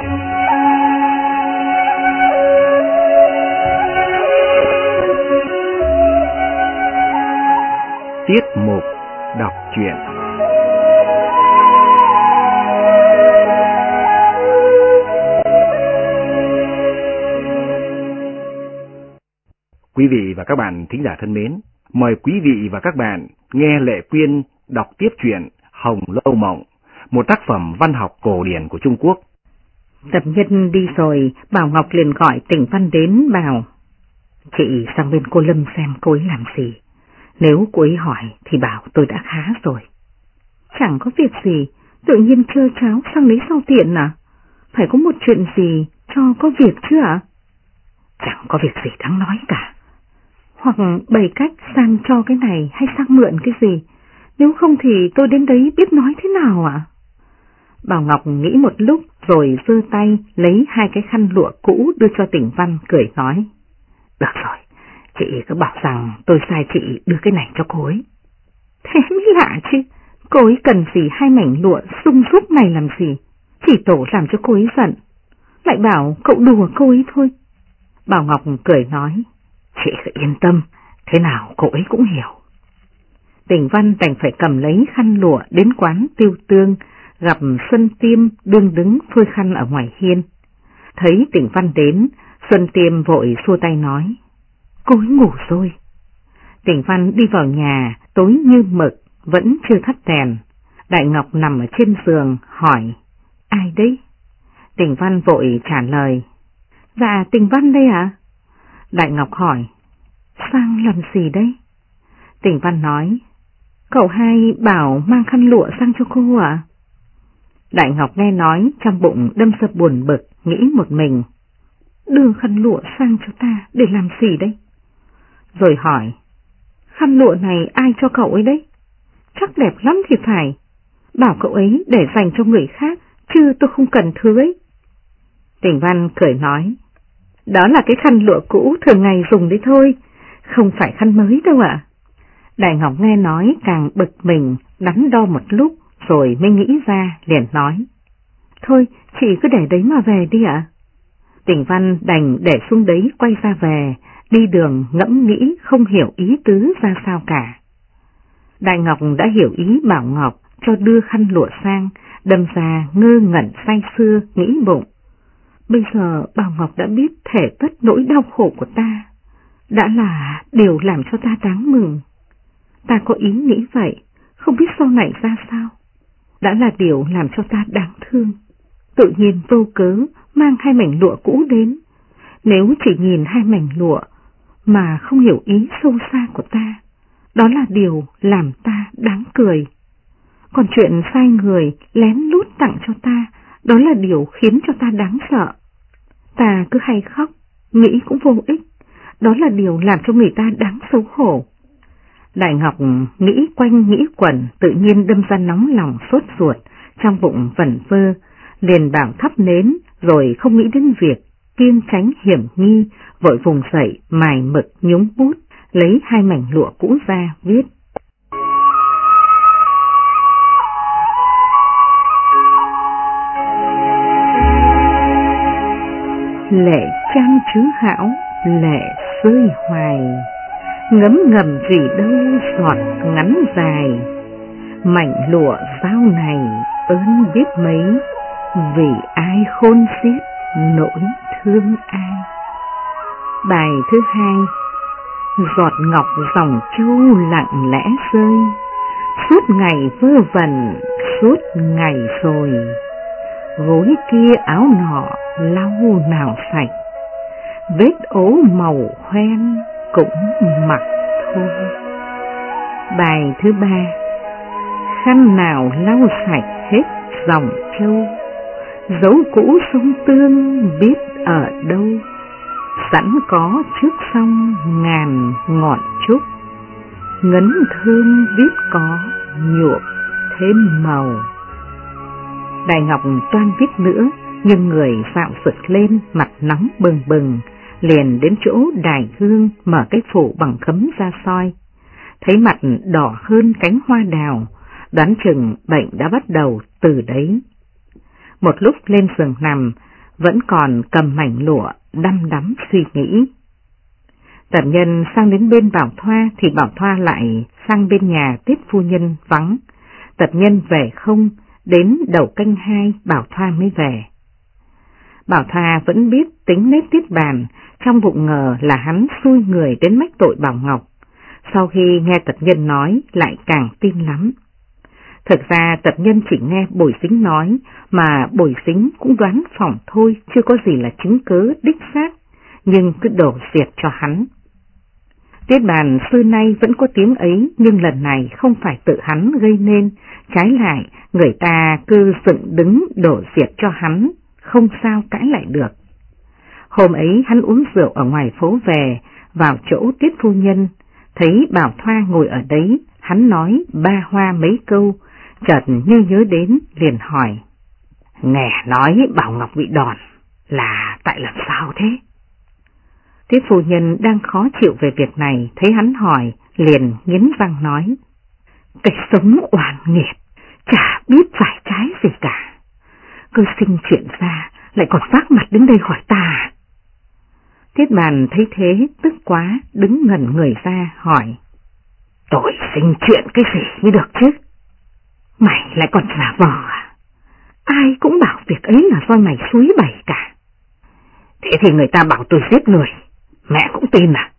Tiết mục đọc truyện Quý vị và các bạn thính giả thân mến, mời quý vị và các bạn nghe Lệ Quyên đọc tiếp truyện Hồng Lâu Mộng, một tác phẩm văn học cổ điển của Trung Quốc. Tập nhân đi rồi, Bảo Ngọc liền gọi tỉnh Văn đến bảo. Chị sang bên cô Lâm xem cô ấy làm gì. Nếu cô ấy hỏi thì bảo tôi đã khá rồi. Chẳng có việc gì, tự nhiên trơ cháo sang lấy sau tiện à? Phải có một chuyện gì cho có việc chứ ạ? Chẳng có việc gì đáng nói cả. Hoặc bày cách sang cho cái này hay sang mượn cái gì, nếu không thì tôi đến đấy biết nói thế nào ạ? Bảo Ngọc nghĩ một lúc rồi dơ tay lấy hai cái khăn lụa cũ đưa cho tỉnh Văn cười nói. Được rồi, chị cứ bảo rằng tôi sai chị đưa cái này cho cô ấy. Thế mới lạ chứ, cô ấy cần gì hai mảnh lụa sung súc này làm gì, chỉ tổ làm cho cô ấy giận. Lại bảo cậu đùa cô ấy thôi. Bảo Ngọc cười nói, chị cứ yên tâm, thế nào cô ấy cũng hiểu. Tỉnh Văn đành phải cầm lấy khăn lụa đến quán tiêu tương, gặp Xuân Tiêm đương đứng phơi khăn ở ngoài hiên. Thấy tỉnh Văn đến, Xuân Tiêm vội xua tay nói, cô ấy ngủ rồi. Tỉnh Văn đi vào nhà, tối như mực, vẫn chưa thắp đèn. Đại Ngọc nằm ở trên giường, hỏi, ai đấy? Tỉnh Văn vội trả lời, dạ Tỉnh Văn đây à? Đại Ngọc hỏi, sang làm gì đấy? Tỉnh Văn nói, cậu hai bảo mang khăn lụa sang cho cô à? Đại Ngọc nghe nói trong bụng đâm sập buồn bực, nghĩ một mình. Đưa khăn lụa sang cho ta để làm gì đấy? Rồi hỏi, khăn lụa này ai cho cậu ấy đấy? Chắc đẹp lắm thì phải. Bảo cậu ấy để dành cho người khác, chứ tôi không cần thứ ấy. Tỉnh Văn cười nói, đó là cái khăn lụa cũ thường ngày dùng đấy thôi, không phải khăn mới đâu ạ. Đại Ngọc nghe nói càng bực mình, đắn đo một lúc, rồi mới nghĩ ra, liền nói. Thôi, chị cứ để đấy mà về đi ạ. Tỉnh Văn đành để xuống đấy quay ra về, đi đường ngẫm nghĩ không hiểu ý tứ ra sao cả. Đại Ngọc đã hiểu ý Bảo Ngọc cho đưa khăn lụa sang, đâm ra ngơ ngẩn say xưa nghĩ bụng. Bây giờ Bảo Ngọc đã biết thể tất nỗi đau khổ của ta, đã là điều làm cho ta đáng mừng. Ta có ý nghĩ vậy, không biết sau này ra sao đã là điều làm cho ta đáng thương. Tự nhiên vô cớ mang hai mảnh lụa cũ đến. Nếu chỉ nhìn hai mảnh lụa mà không hiểu ý sâu xa của ta, đó là điều làm ta đáng cười. Còn chuyện sai người lén lút tặng cho ta, đó là điều khiến cho ta đáng sợ. Ta cứ hay khóc, nghĩ cũng vô ích, đó là điều làm cho người ta đáng xấu hổ. Đại Ngọc nghĩ quanh nghĩ quẩn, tự nhiên đâm ra nóng lòng sốt ruột, trong bụng vẩn vơ, liền bảo thắp nến, rồi không nghĩ đến việc kiên tránh hiểm nghi, vội vùng dậy, mài mực nhúng bút, lấy hai mảnh lụa cũ ra, viết. Lệ trang chứ hảo, lệ rơi hoài ngấm ngầm gì đâu giọt ngắn dài, mảnh lụa sao này ơn biết mấy, vì ai khôn xiết nỗi thương ai. Bài thứ hai, giọt ngọc dòng châu lặng lẽ rơi, suốt ngày vơ vẩn, suốt ngày rồi, gối kia áo nọ lau nào sạch, vết ố màu hoen cũng mặc thôi. Bài thứ ba Khăn nào lau sạch hết dòng châu, dấu cũ sông tương biết ở đâu, sẵn có trước sông ngàn ngọn trúc, ngấn thương biết có nhuộm thêm màu. Đại Ngọc toan viết nữa, nhưng người dạo sực lên, mặt nóng bừng bừng, liền đến chỗ đài hương mở cái phủ bằng khấm ra soi. Thấy mặt đỏ hơn cánh hoa đào, đoán chừng bệnh đã bắt đầu từ đấy. Một lúc lên giường nằm, vẫn còn cầm mảnh lụa đăm đắm suy nghĩ. Tần nhân sang đến bên Bảo Thoa thì Bảo Thoa lại sang bên nhà tiếp phu nhân vắng. Tật nhân về không, đến đầu canh hai Bảo Thoa mới về. Bảo Thoa vẫn biết tính nết tiết bàn, trong bụng ngờ là hắn xui người đến mách tội Bảo Ngọc. Sau khi nghe tật nhân nói lại càng tin lắm. Thật ra tật nhân chỉ nghe bồi xính nói, mà bồi xính cũng đoán phỏng thôi, chưa có gì là chứng cứ đích xác, nhưng cứ đổ diệt cho hắn. Tiết bàn xưa nay vẫn có tiếng ấy, nhưng lần này không phải tự hắn gây nên, trái lại người ta cứ dựng đứng đổ diệt cho hắn, không sao cãi lại được. Hôm ấy hắn uống rượu ở ngoài phố về, vào chỗ tiết phu nhân, thấy Bảo Thoa ngồi ở đấy, hắn nói ba hoa mấy câu, chợt như nhớ đến liền hỏi. Nghe nói Bảo Ngọc bị đòn, là tại làm sao thế? Tiết phu nhân đang khó chịu về việc này, thấy hắn hỏi, liền nghiến răng nói. Cái sống oan nghiệt, chả biết phải trái gì cả cơ sinh chuyện ra, lại còn phát mặt đứng đây hỏi ta. À? Thiết bàn thấy thế, tức quá, đứng ngẩn người ra, hỏi. Tôi sinh chuyện cái gì mới được chứ? Mày lại còn giả vờ à? Ai cũng bảo việc ấy là do mày suối bày cả. Thế thì người ta bảo tôi giết người, mẹ cũng tin à?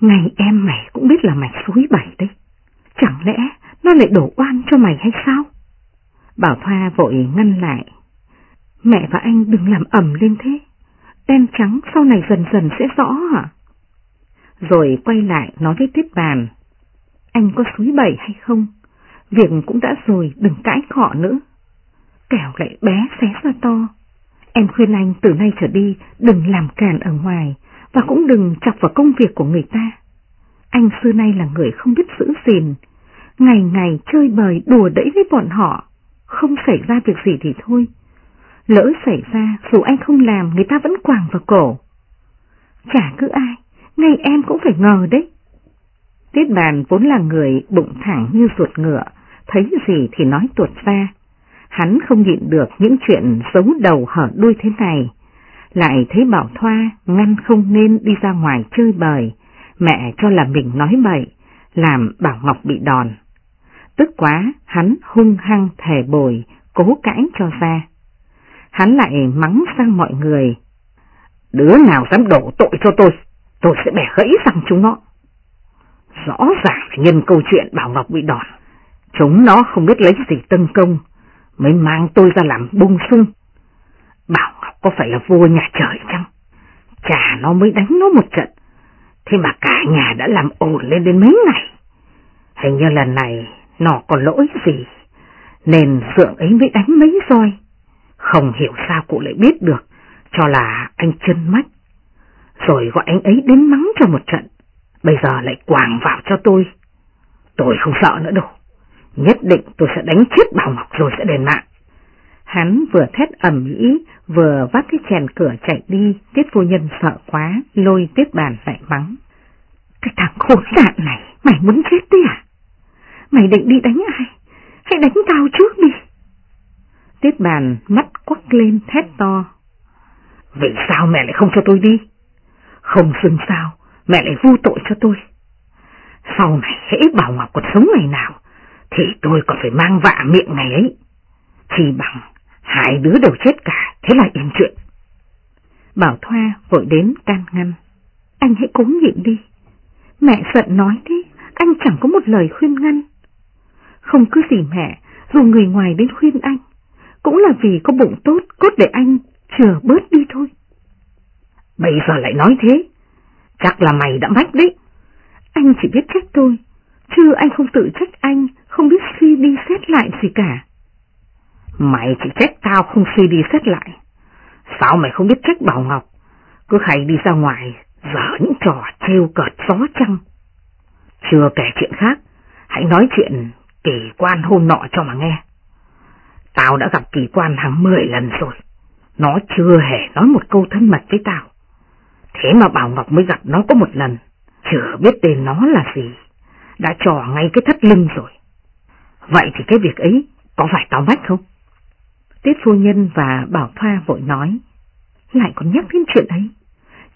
ngày em mày cũng biết là mày suối bày đấy. Chẳng lẽ nó lại đổ oan cho mày hay sao? Bảo Thoa vội ngăn lại. Mẹ và anh đừng làm ẩm lên thế. Đen trắng sau này dần dần sẽ rõ hả? Rồi quay lại nói với tiếp Bàn. Anh có suối bẩy hay không? Việc cũng đã rồi, đừng cãi khọ nữa. Kẻo lại bé xé ra to. Em khuyên anh từ nay trở đi đừng làm càn ở ngoài và cũng đừng chọc vào công việc của người ta. Anh xưa nay là người không biết giữ gìn, ngày ngày chơi bời đùa đẫy với bọn họ, không xảy ra việc gì thì thôi. Lỡ xảy ra, dù anh không làm, người ta vẫn quàng vào cổ. Chả cứ ai, ngay em cũng phải ngờ đấy. Tiết bàn vốn là người bụng thẳng như ruột ngựa, thấy gì thì nói tuột ra. Hắn không nhịn được những chuyện giấu đầu hở đuôi thế này. Lại thấy Bảo Thoa ngăn không nên đi ra ngoài chơi bời, mẹ cho là mình nói bậy, làm Bảo Ngọc bị đòn. Tức quá, hắn hung hăng thề bồi, cố cãi cho ra. Hắn lại mắng sang mọi người. Đứa nào dám đổ tội cho tôi, tôi sẽ bẻ gãy răng chúng nó. Rõ ràng nhân câu chuyện Bảo Ngọc bị đòn. Chúng nó không biết lấy gì tân công, mới mang tôi ra làm bung sung. Bảo Ngọc có phải là vua nhà trời chăng? Chả nó mới đánh nó một trận, thế mà cả nhà đã làm ồn lên đến mấy ngày. Hình như lần này nó còn lỗi gì, nên dượng ấy mới đánh mấy roi. Không hiểu sao cụ lại biết được, cho là anh chân mắt. Rồi gọi anh ấy đến mắng cho một trận, bây giờ lại quàng vào cho tôi. Tôi không sợ nữa đâu, nhất định tôi sẽ đánh chết Bảo Ngọc rồi sẽ đền mạng. Hắn vừa thét ẩm ý, vừa vắt cái chèn cửa chạy đi, tiết phu nhân sợ quá, lôi tiết bàn lại mắng. Cái thằng khốn nạn này, mày muốn chết đi à? Mày định đi đánh ai? Hãy đánh tao trước đi. Tiết bàn mắt quắc lên thét to. Vì sao mẹ lại không cho tôi đi? Không xưng sao, mẹ lại vu tội cho tôi. Sau này hãy Bảo Ngọc còn sống ngày nào, thì tôi còn phải mang vạ miệng ngày ấy. Chỉ bằng hai đứa đều chết cả, thế là yên chuyện. Bảo Thoa vội đến can ngăn. Anh hãy cố nhịn đi. Mẹ giận nói thế, anh chẳng có một lời khuyên ngăn. Không cứ gì mẹ, dù người ngoài đến khuyên anh, cũng là vì có bụng tốt, cốt để anh chừa bớt đi thôi. Bây giờ lại nói thế, chắc là mày đã mách đấy. Anh chỉ biết trách tôi, chứ anh không tự trách anh, không biết suy đi xét lại gì cả. Mày chỉ trách tao không suy đi xét lại. Sao mày không biết trách Bảo Ngọc? Cứ hay đi ra ngoài, dở những trò trêu cợt gió trăng. Chưa kể chuyện khác, hãy nói chuyện kỳ quan hôm nọ cho mà nghe. Tao đã gặp kỳ quan hàng 10 lần rồi. Nó chưa hề nói một câu thân mật với tao. Thế mà Bảo Ngọc mới gặp nó có một lần. Chưa biết tên nó là gì. Đã trò ngay cái thắt lưng rồi. Vậy thì cái việc ấy có phải tao mách không? Tiết phu nhân và Bảo Thoa vội nói. lại còn nhắc đến chuyện ấy.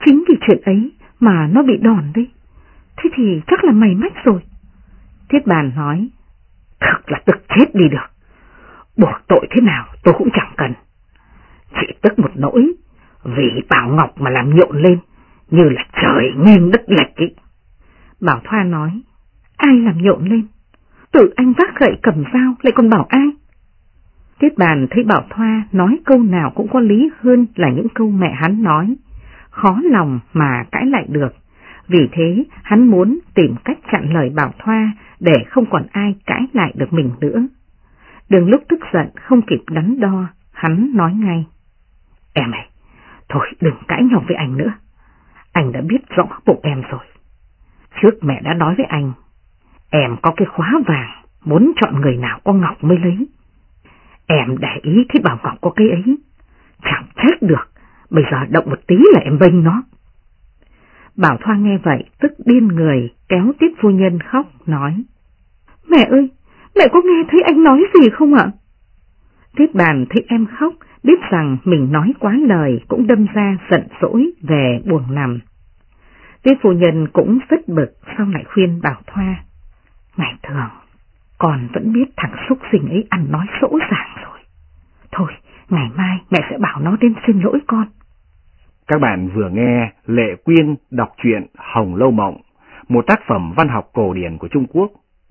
Chính vì chuyện ấy mà nó bị đòn đấy. Thế thì chắc là mày mách rồi. Thiết bàn nói, thật là tức chết đi được. Buộc tội thế nào tôi cũng chẳng cần. Chỉ tức một nỗi, vì Bảo Ngọc mà làm nhộn lên, như là trời nghiêng đất lệch ấy. Bảo Thoa nói, ai làm nhộn lên? Tự anh vác gậy cầm dao lại còn bảo ai? Tiết bàn thấy Bảo Thoa nói câu nào cũng có lý hơn là những câu mẹ hắn nói, khó lòng mà cãi lại được. Vì thế hắn muốn tìm cách chặn lời Bảo Thoa để không còn ai cãi lại được mình nữa. Đừng lúc tức giận không kịp đắn đo, hắn nói ngay. Em này, thôi đừng cãi nhau với anh nữa. Anh đã biết rõ bụng em rồi. Trước mẹ đã nói với anh, em có cái khóa vàng, muốn chọn người nào có ngọc mới lấy. Em để ý thấy bảo ngọc có cái ấy, chẳng chết được, bây giờ động một tí là em bênh nó. Bảo Thoa nghe vậy, tức điên người, kéo tiếp phu nhân khóc, nói. Mẹ ơi, mẹ có nghe thấy anh nói gì không ạ? Tiết bàn thấy em khóc, biết rằng mình nói quá lời cũng đâm ra giận dỗi về buồn nằm. Tiết phu nhân cũng rất bực sau lại khuyên Bảo Thoa. Ngày thường, con vẫn biết thằng xúc sinh ấy ăn nói sỗ sàng rồi. Thôi, ngày mai mẹ sẽ bảo nó đến xin lỗi con. Các bạn vừa nghe Lệ Quyên đọc truyện Hồng Lâu Mộng, một tác phẩm văn học cổ điển của Trung Quốc.